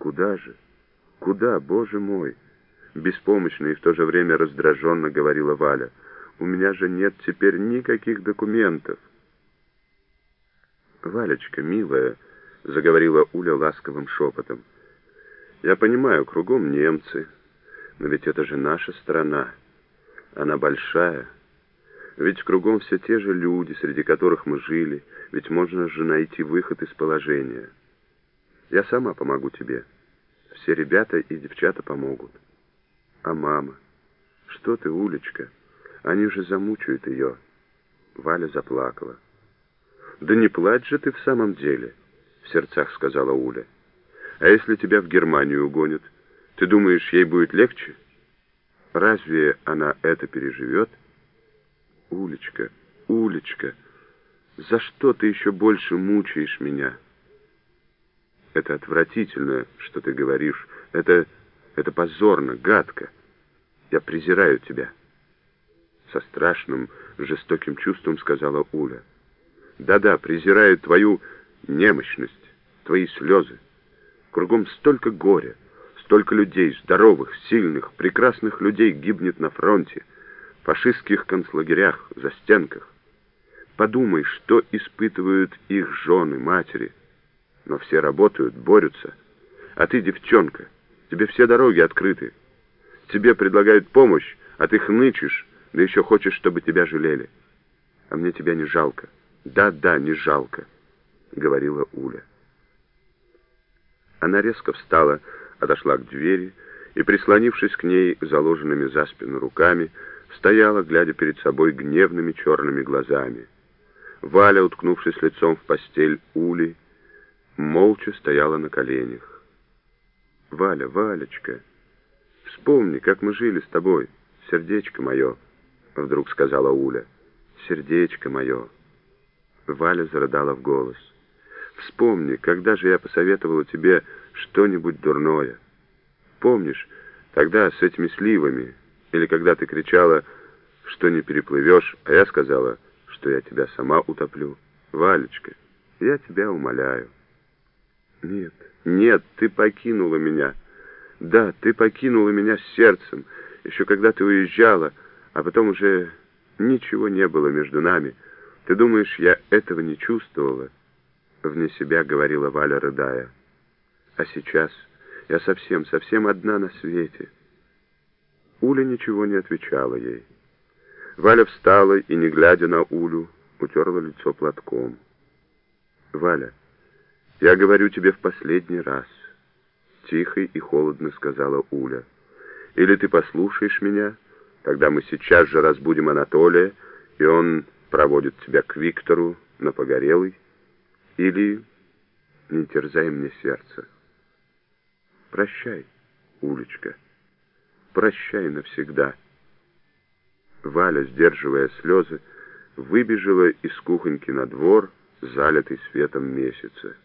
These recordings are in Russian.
Куда же? Куда, боже мой? Беспомощно и в то же время раздраженно говорила Валя. У меня же нет теперь никаких документов. Валечка, милая, заговорила Уля ласковым шепотом. Я понимаю, кругом немцы, но ведь это же наша страна. Она большая. Ведь кругом все те же люди, среди которых мы жили. Ведь можно же найти выход из положения. Я сама помогу тебе. Все ребята и девчата помогут. А мама? Что ты, Улечка? Они же замучают ее. Валя заплакала. Да не плачь же ты в самом деле, в сердцах сказала Уля. А если тебя в Германию угонят, ты думаешь, ей будет легче? Разве она это переживет? Улечка, Улечка, за что ты еще больше мучаешь меня? Это отвратительно, что ты говоришь. Это, это позорно, гадко. Я презираю тебя. Со страшным, жестоким чувством сказала Уля. Да-да, презираю твою немощность, твои слезы. Кругом столько горя, столько людей, здоровых, сильных, прекрасных людей гибнет на фронте, в фашистских концлагерях, за стенках. Подумай, что испытывают их жены, матери. Но все работают, борются. А ты девчонка, тебе все дороги открыты. Тебе предлагают помощь, а ты хнычешь, да еще хочешь, чтобы тебя жалели. А мне тебя не жалко. Да-да, не жалко, — говорила Уля. Она резко встала, отошла к двери и, прислонившись к ней заложенными за спину руками, стояла, глядя перед собой гневными черными глазами. Валя, уткнувшись лицом в постель Ули, молча стояла на коленях. «Валя, Валечка, вспомни, как мы жили с тобой, сердечко мое», — вдруг сказала Уля. «Сердечко мое». Валя зарыдала в голос. Вспомни, когда же я посоветовала тебе что-нибудь дурное. Помнишь, тогда с этими сливами, или когда ты кричала, что не переплывешь, а я сказала, что я тебя сама утоплю. Валечка, я тебя умоляю. Нет, нет, ты покинула меня. Да, ты покинула меня с сердцем, еще когда ты уезжала, а потом уже ничего не было между нами. Ты думаешь, я этого не чувствовала?» Вне себя говорила Валя, рыдая. А сейчас я совсем, совсем одна на свете. Уля ничего не отвечала ей. Валя встала и, не глядя на Улю, утерла лицо платком. «Валя, я говорю тебе в последний раз», — тихо и холодно сказала Уля. «Или ты послушаешь меня, тогда мы сейчас же разбудим Анатолия, и он проводит тебя к Виктору на Погорелый, или не терзай мне сердце. Прощай, Улечка, прощай навсегда. Валя, сдерживая слезы, выбежала из кухоньки на двор, залитый светом месяца.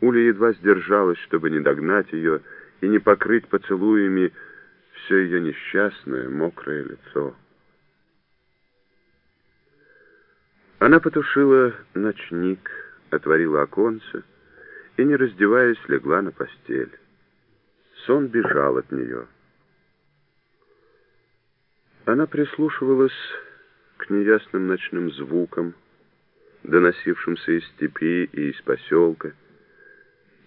Уля едва сдержалась, чтобы не догнать ее и не покрыть поцелуями все ее несчастное, мокрое лицо. Она потушила ночник, отворила оконце и, не раздеваясь, легла на постель. Сон бежал от нее. Она прислушивалась к неясным ночным звукам, доносившимся из степи и из поселка.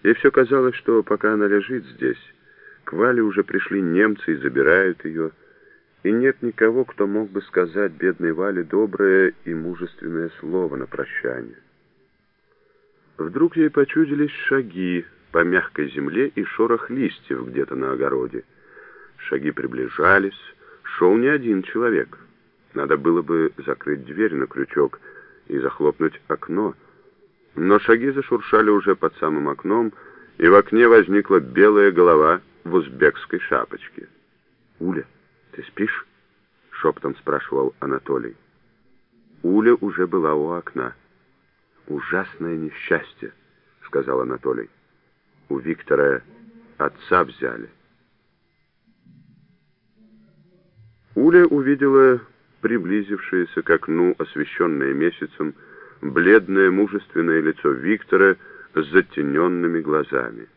Ей все казалось, что пока она лежит здесь, к Вале уже пришли немцы и забирают ее, и нет никого, кто мог бы сказать бедной Вале доброе и мужественное слово на прощание. Вдруг ей почудились шаги по мягкой земле и шорох листьев где-то на огороде. Шаги приближались, шел не один человек. Надо было бы закрыть дверь на крючок и захлопнуть окно. Но шаги зашуршали уже под самым окном, и в окне возникла белая голова в узбекской шапочке. «Уля, ты спишь?» — шепотом спрашивал Анатолий. Уля уже была у окна. «Ужасное несчастье», — сказал Анатолий. «У Виктора отца взяли». Уля увидела приблизившееся к окну, освещенное месяцем, бледное мужественное лицо Виктора с затененными глазами.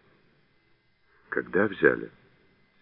Когда взяли?